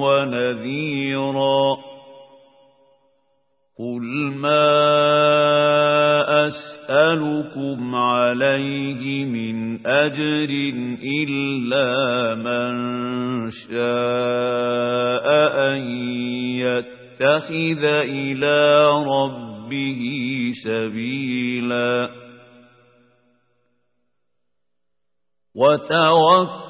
ونذيرا. قل ما أسألكم عليه من أجر إلا من شاء أن يتخذ إلى ربه سبيلا. وتوكل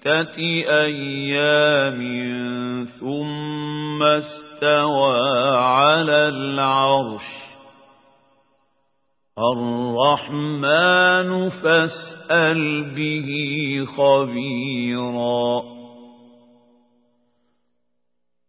ستة أيام ثم استوى على العرش. الرحمن فاسأل به خبيرا.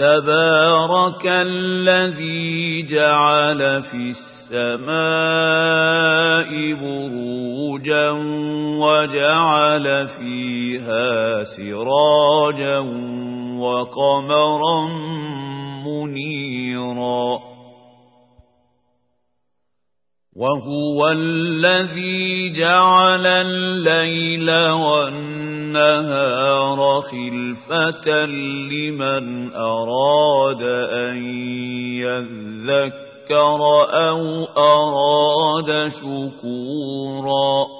تبارك الذي جعل في السماء بروجا وجعل فيها سراجا وقمرا منيرا وهو الذي جعل الليل والنهار خلفة لمن أراد أن يذكر أو أراد شكورا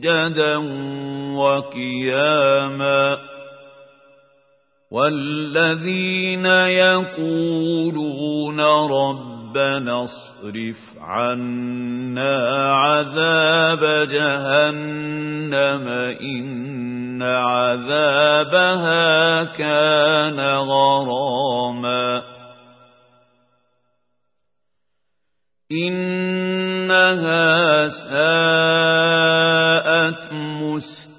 سجدا وقياما والذين يقولون ربنا اصرف عنا عذاب جهنم إن عذابها كان غراما إنها ساءت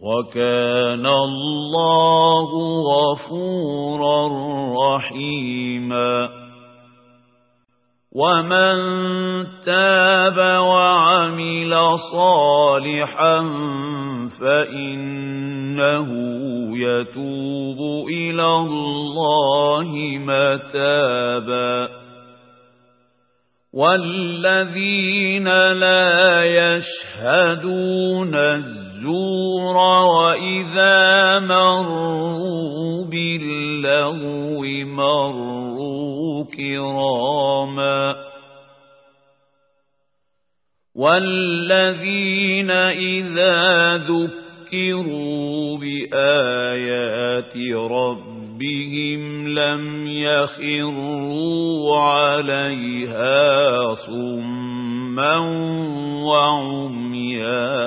وكان الله غفورا رحيما. ومن تاب وعمل صالحا فإنه يتوب إلى الله متابا. والذين لا يشهدون الزنا الزور وإذا مروا باللغو مروا كراما والذين إذا ذكروا بآيات ربهم لم يخروا عليها صما وعميانا